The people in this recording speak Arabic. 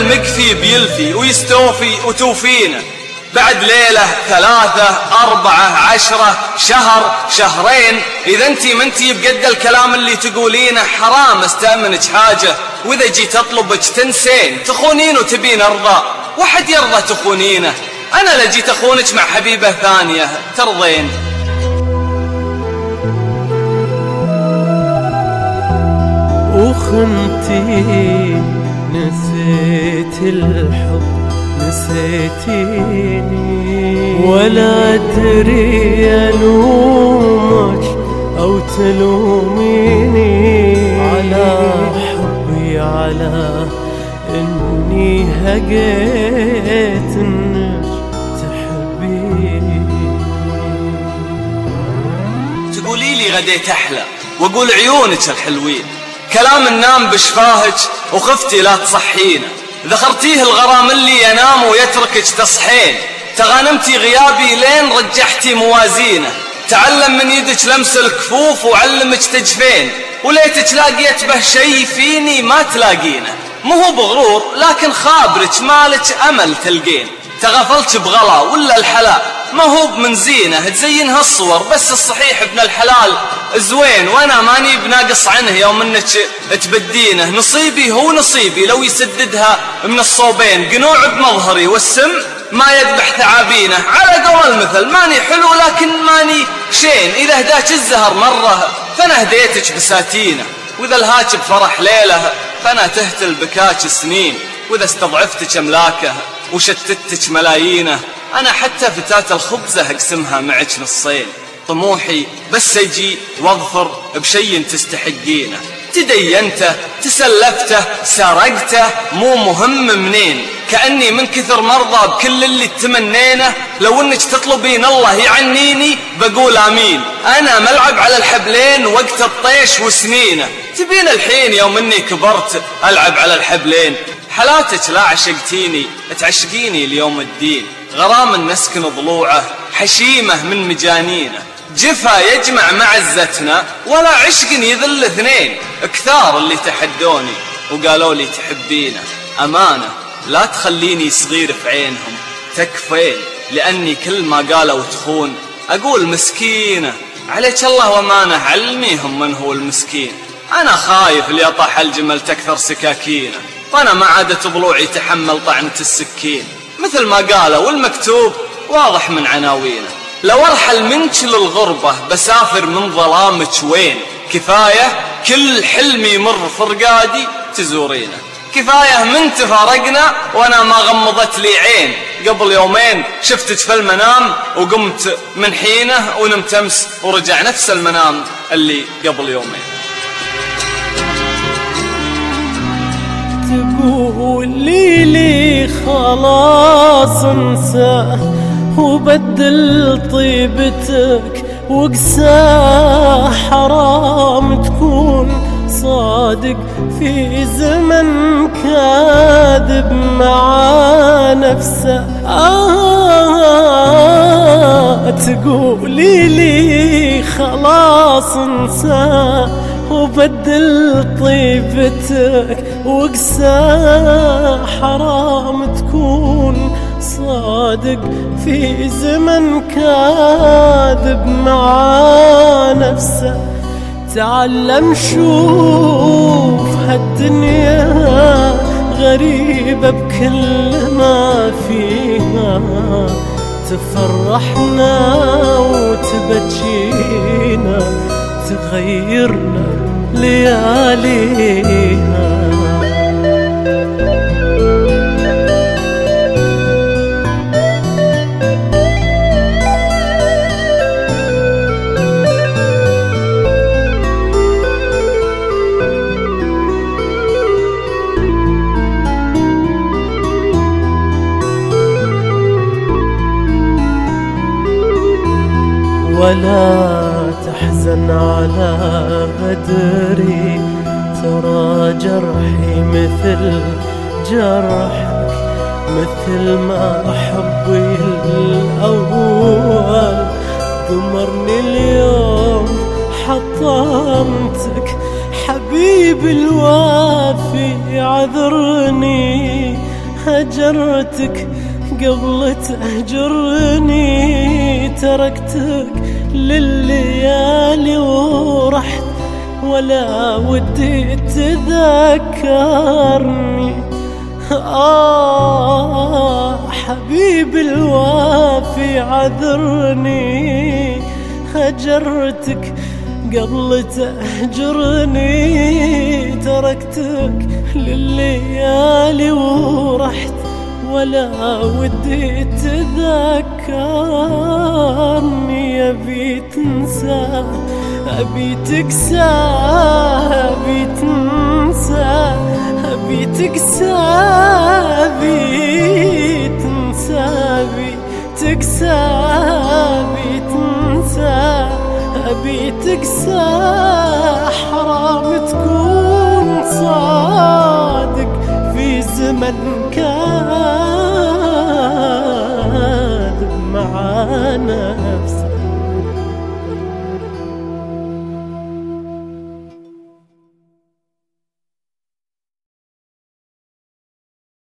المكفي بيلفي ويستوفي وتوفينا بعد ليلة ثلاثة أربعة عشرة شهر شهرين إذا أنت ما بقد الكلام اللي تقولينه حرام استأمنك حاجة. وإذا جيت أطلبك تنسين تخونين وتبين أرضى. وحد يرضى تخونينه. أنا لجيت أخونك مع حبيبة ثانية. ترضين. وخنتي نسيت الحب نسيتيني. ولا أدري ألومك أو تلوميني. على حبي على إني هقيت إنك تحبيني. تقولي لي غديت أحلى وأقول عيونك الحلوين. كلام النام بشفاهك وخفتي لا تصحينا ذخرتيه الغرام اللي ينام ويتركك تصحين تغانمتي غيابي لين رجحتي موازينه. تعلم من يدك لمس الكفوف وعلمك تجفين. وليتك لاقيت به شي فيني ما تلاقينه. مو بغرور لكن خابرك مالك أمل تلقين. تغفلت بغلا ولا الحلا ما هو من زينة تزينها الصور. بس الصحيح ابن الحلال. زوين وأنا ماني بناقص عنه يوم إنك تبدينه. نصيبي هو نصيبي لو يسددها من الصوبين. قنوع بمظهري والسم ما يذبح ثعابينه. على قول المثل ماني حلو لكن ماني شين. إذا هداك الزهر مرة فأنا هديتك بساتينه. وإذا الهاك بفرح ليلة فانا تهتل بكاك سنين وإذا استضعفتك املاكه وشتتك ملايينة أنا حتى فتاة الخبزة أقسمها معك نصين. طموحي بس أجي واظفر بشي تستحقينه. تدينته تسلفته سرقته مو مهم منين. كأني من كثر مرضى بكل اللي تمنينه لو انك تطلبين الله يعنيني بقول آمين. أنا ملعب على الحبلين وقت الطيش وسنينة. تبين الحين يوم إني كبرت ألعب على الحبلين. حلاتك لا عشقتيني تعشقيني اليوم الدين. غرام نسكن ضلوعه حشيمة من مجانينة. جفا يجمع معزتنا ولا عشق يذل اثنين. كثار اللي تحدوني وقالوا لي تحبينه. أمانة. لا تخليني صغير في عينهم. تكفين لأني كل ما قالوا تخون أقول مسكينة عليك الله ومانه علميهم من هو المسكين. أنا خايف ليطح الجمل تكثر سكاكينه فأنا ما عادت ضلوعي تحمل طعنة السكين. مثل ما قالوا والمكتوب واضح من عناوينه. لو أرحل منك للغربة بسافر من ظلامك وين؟ كفاية كل حلمي يمر فرقادي تزورينه. كفاية من تفارقنا وأنا ما غمضت لي عين. قبل يومين شفتك في المنام وقمت من حينة ونمت أمس ورجع نفس المنام اللي قبل يومين. تقولي لي خلاص انساه وبدل طيبتك وقساه حرام تكون صادق في زمن كاذب مع نفسه. آه تقولي لي خلاص انساه وبدل طيبتك وقسى حرام تكون صادق في زمن كاذب مع نفسه. تعلم شوف هالدنيا غريبة بكل ما فيها. تفرحنا وتبجينا تغيرنا لياليها. ولا تحزن على غدري ترى جرحي مثل جرحك مثل ما حبي الأول. دمرني اليوم حطمتك حبيبي الوافي عذرني هجرتك قبل تهجرني تركتك لليالي ورحت ولا ودي تذكرني. آه حبيب الوافي عذرني. هجرتك قبل تهجرني. تركتك لليالي ورحت ولا ودي تذكرني. أبي تنسى أبي تكسى أبي تنسى أبي تكسى أبي تنسى أبي تكسى أبي تنسى أبي تكسى. مع نفسك